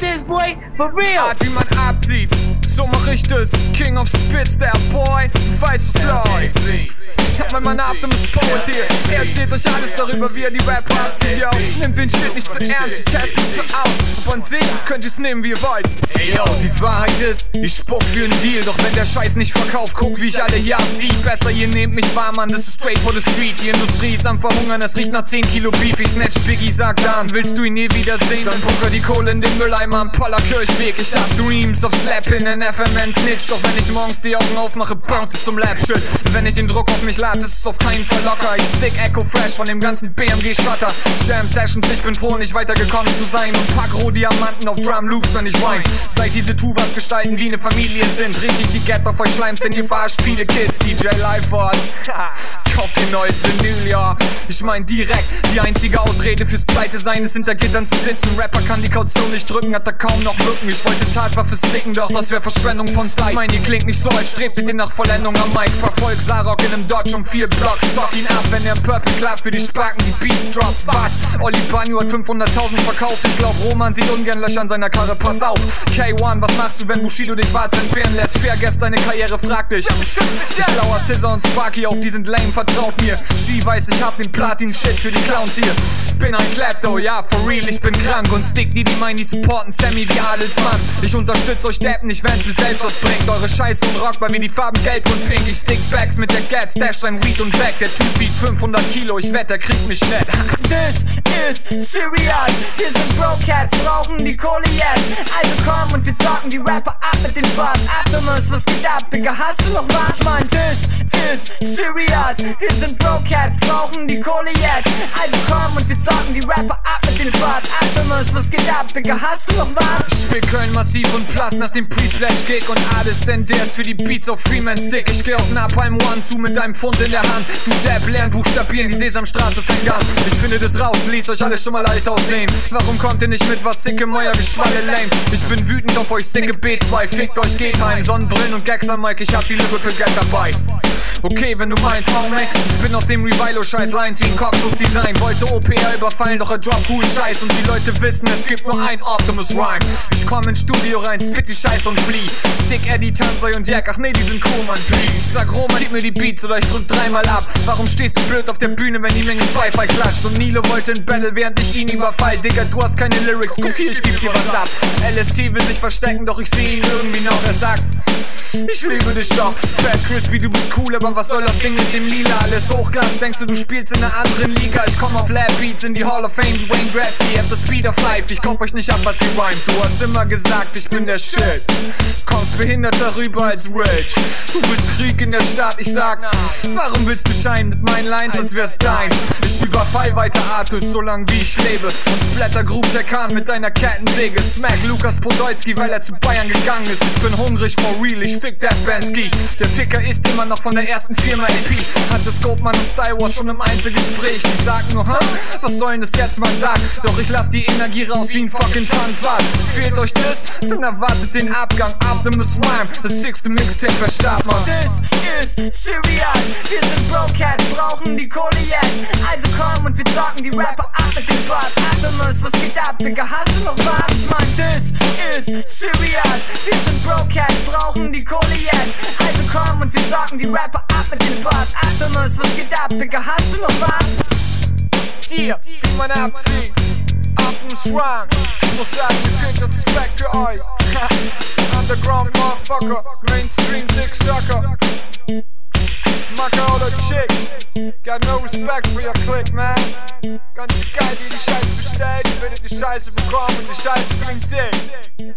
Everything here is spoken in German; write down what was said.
this is, boy. For real. Art, wie man abzieht, so mach ich das. King of Spits, der Boy, du weißt was läuft. Ich hab mein Mann ab, du musst Power dir. Er erzählt euch alles darüber, wie er die Rapper abzieht, yo. Nimmt den Shit nicht zu ernst, testen es nur aus. Von sich könnt ihr's nehmen, wie ihr wollt. Ey, yo, die Wahrheit ist, ich spuck für einen Deal. Doch wenn der Scheiß nicht verkauft, guck, wie ich alle hier abzieh. Besser, ihr nehmt mich wahr, Mann, das ist straight for the street. Die Industrie ist am Verhungern, es riecht nach 10 Kilo Beef. Ich snatch Biggie, sag dann, willst du ihn nie wiedersehen? Dann bunker die Kohle in den Mülleimer am Poller Kirchweg. Ich hab Dreams of Slapping in FMN Snitch. Doch wenn ich morgens die Augen aufmache, bounce es zum Lab-Shit. Wenn ich den Druck auf mich lade, ist auf keinen Fall locker. Ich stick Echo Fresh von dem ganzen BMG Shutter. Jam Sessions, ich bin froh, nicht weitergekommen zu sein. Und pack Rohdiamanten auf Drum Loops, wenn ich rhyme. Seit diese Tuvas gestalten wie eine Familie sind. Richtig die Ghetto voll Schleims, denn ihr verarscht viele Kids. DJ Live Force. Kauft ihr neues Vinyl, ja. Ich mein direkt, die einzige Ausrede fürs Pleite sein ist hinter Gittern zu sitzen. Rapper kann die Kaution nicht drücken, hat da kaum noch Mücken. Ich wollte Tatwaffe sticken, doch das wäre Verschwendung von Zeit. Ich mein, ihr klingt nicht so, als strebtet ihr nach Vollendung am Mic. Verfolgt Sarok in einem Dodge um vier Blocks. Zock ihn ab, wenn er im Purple Club für die Spacken die Beats droppt. Was? Olli Banjo hat 500.000 verkauft. Ich glaub, Roman sieht ungern Löcher an seiner Karre. Pass auf. K1, was machst du, wenn Bushido dich schwarz entfernen lässt? Vergesst deine Karriere, frag dich. Ich lauer Scissor und Sparky auf, die sind lame, vertraut mir. Ski weiß, ich hab den Platin-Shit für die Clowns hier. Ich bin ein Klepto, ja, for real, ich bin krank. Und stick die, die meinen, die supporten Sammy wie Adelsmann. Ich unterstütze euch Deppen nicht, wenn's mir selbst was bringt. Eure Scheiße und Rock bei mir die Farben gelb und pink. Ich stick Bags mit der Gat, stash sein Weed und weg. Der Typ wiegt 500 Kilo, ich wette, der kriegt mich nicht. This is serious. Wir sind Brocats, brauchen die Kohle jetzt. Also komm und wir zocken die Rapper ab mit dem Bass. Optimus, was geht ab, Digga? Hast du noch was? Ich mein, this is serious. Wir sind Brocats, brauchen die Kohle jetzt. Also komm und wir zocken die Rapper ab mit dem Bass. Optimus, was geht ab, Digga? Hast du noch was? Ich will Köln massiv und Plus nach dem Pre-Splash-Gig und alles, denn der ist für die Beats auf Freeman's Stick. Ich steh auf Napalm One zu mit deinem Pfund in der Hand. Du Depp, lern buchstabieren, die Sesamstraße fängt an. Ich finde das raus, ließ euch alle schon mal alt aussehen. Warum kommt ihr nicht mit was sick im euer Geschwalle lame? Ich bin wütend auf euch, sticke B2, fickt euch, geht heim. Sonnenbrillen und Gags am Mike, ich hab die Lyrical Gag dabei. Okay, wenn du meinst, homie, ich bin auf dem Revilo-Scheiß, Lines wie ein Kopfschuss-Design. Wollte OPR überfallen, doch er droppt coolen Scheiß. Und die Leute wissen, es gibt nur ein Optimus Rhyme. Ich komm ins Studio rein, spit die Scheiß und flieh. Stick Eddie, Tanzer und Jack, ach nee, die sind cool, Mann, please. Ich sag Roman, gib mir die Beats oder ich drück dreimal ab. Warum stehst du blöd auf der Bühne, wenn die Menge Beifall klatscht? Und Nilo wollte ein Battle, während ich ihn überfall. Digga, du hast keine Lyrics, guck hier, ich geb dir was ab. LST will sich verstecken, doch ich seh ihn irgendwie noch. Er sagt, ich liebe dich doch. Fat Crispy, du bist cool, aber was soll das Ding mit dem Lila? Alles Hochglanz, denkst du, du spielst in einer anderen Liga? Ich komm auf Lab Beats in die Hall of Fame, Wayne Gretzky, at the speed of life. Ich kauf euch nicht ab, was ihr rhymt. Du hast immer gesagt, ich bin der Shit. Kommst behinderter rüber als rich. Du willst Krieg in der Stadt, ich sag, warum willst du scheinen mit meinen Lines, als wär's dein? Ich überfall weiter Artus, solange wie ich lebe. Und splatter Grub der Kahn mit deiner Kettensäge. Smack Lukas Podolski, weil er zu Bayern gegangen ist. Ich bin hungrig for real, ich fick der Bansky. Der Ficker ist immer noch von der ersten Firma AP. Hatte Scopeman und Style Wars schon im Einzelgespräch. Die sagen nur, ha, was soll denn das jetzt man sagt? Doch ich lass die Energie raus wie ein fucking Tankwart. Fehlt euch das? Dann erwartet den Abgang. Optimus Rhyme, das sixte Mixtape, wer starb man? This is serious. Wir sind Brocats, brauchen die Kohle jetzt. Also komm und wir zocken die Rapper ab mit dem Bass. Optimus, was geht ab, Digga? Hast du noch was? Ich mein, this is serious. Wir sind Brocats, brauchen die Kohle jetzt. Also komm und wir zocken die Rapper ab mit dem Bass. Optimus, was geht ab, Digga? Hast du noch was? Yeah, wie man abzieht. Optimus Rhyme. Ich muss sagen, mir fehlt Respekt für euch. Underground Motherfucker, Mainstream Dick Sucker. Macker oder Chick. Got no respect for your click, man. Ganz egal, wie die Scheiße bestellt, ihr werdet die Scheiße bekommen und die Scheiße klingt dick.